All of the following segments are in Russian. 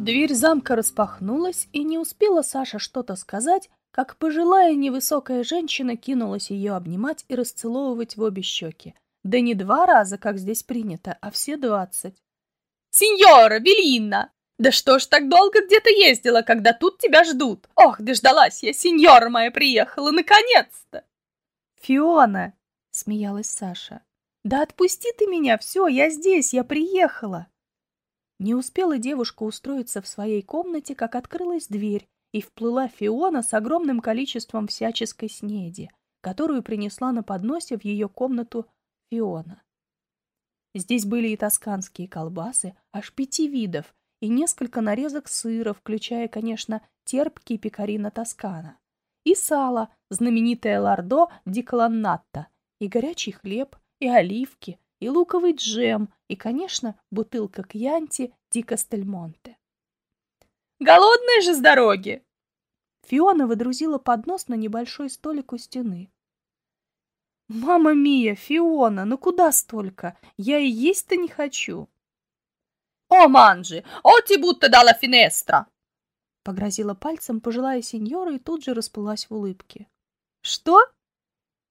Дверь замка распахнулась, и не успела Саша что-то сказать, как пожилая невысокая женщина кинулась ее обнимать и расцеловывать в обе щеки. Да не два раза, как здесь принято, а все двадцать. «Сеньора Белинна! Да что ж так долго где-то ездила, когда тут тебя ждут? Ох, дождалась я, сеньора моя приехала, наконец-то!» «Фиона!» — смеялась Саша. «Да отпусти ты меня, все, я здесь, я приехала!» Не успела девушка устроиться в своей комнате, как открылась дверь, и вплыла Фиона с огромным количеством всяческой снеди, которую принесла на подносе в ее комнату Фиона. Здесь были и тосканские колбасы, аж пяти видов, и несколько нарезок сыра, включая, конечно, терпкий пекарина Тоскана, и сало, знаменитое лардо ди колоннатта, и горячий хлеб, и оливки, и луковый джем, и, конечно, бутылка кьянти ди Кастельмонте. «Голодная же с дороги!» Фиона выдрузила поднос на небольшой столик у стены. «Мама Мия, Фиона, ну куда столько? Я и есть-то не хочу!» «О, манджи! О, ти будто дала финестра!» Погрозила пальцем пожилая сеньора и тут же расплылась в улыбке. «Что?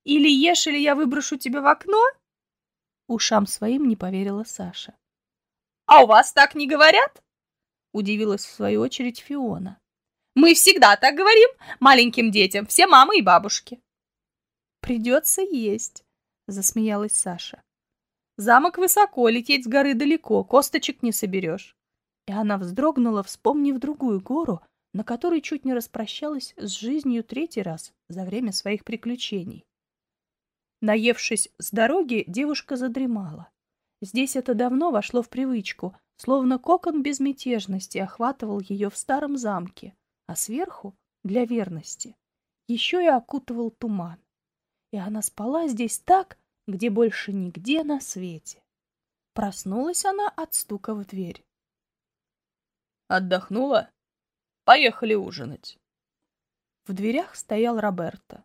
Или ешь, или я выброшу тебя в окно?» Ушам своим не поверила Саша. «А у вас так не говорят?» Удивилась в свою очередь Фиона. «Мы всегда так говорим маленьким детям, все мамы и бабушки». «Придется есть», — засмеялась Саша. «Замок высоко, лететь с горы далеко, косточек не соберешь». И она вздрогнула, вспомнив другую гору, на которой чуть не распрощалась с жизнью третий раз за время своих приключений. Наевшись с дороги, девушка задремала. Здесь это давно вошло в привычку, словно кокон безмятежности охватывал ее в старом замке, а сверху, для верности, еще и окутывал туман. И она спала здесь так, где больше нигде на свете. Проснулась она от стука в дверь. «Отдохнула? Поехали ужинать!» В дверях стоял Роберто.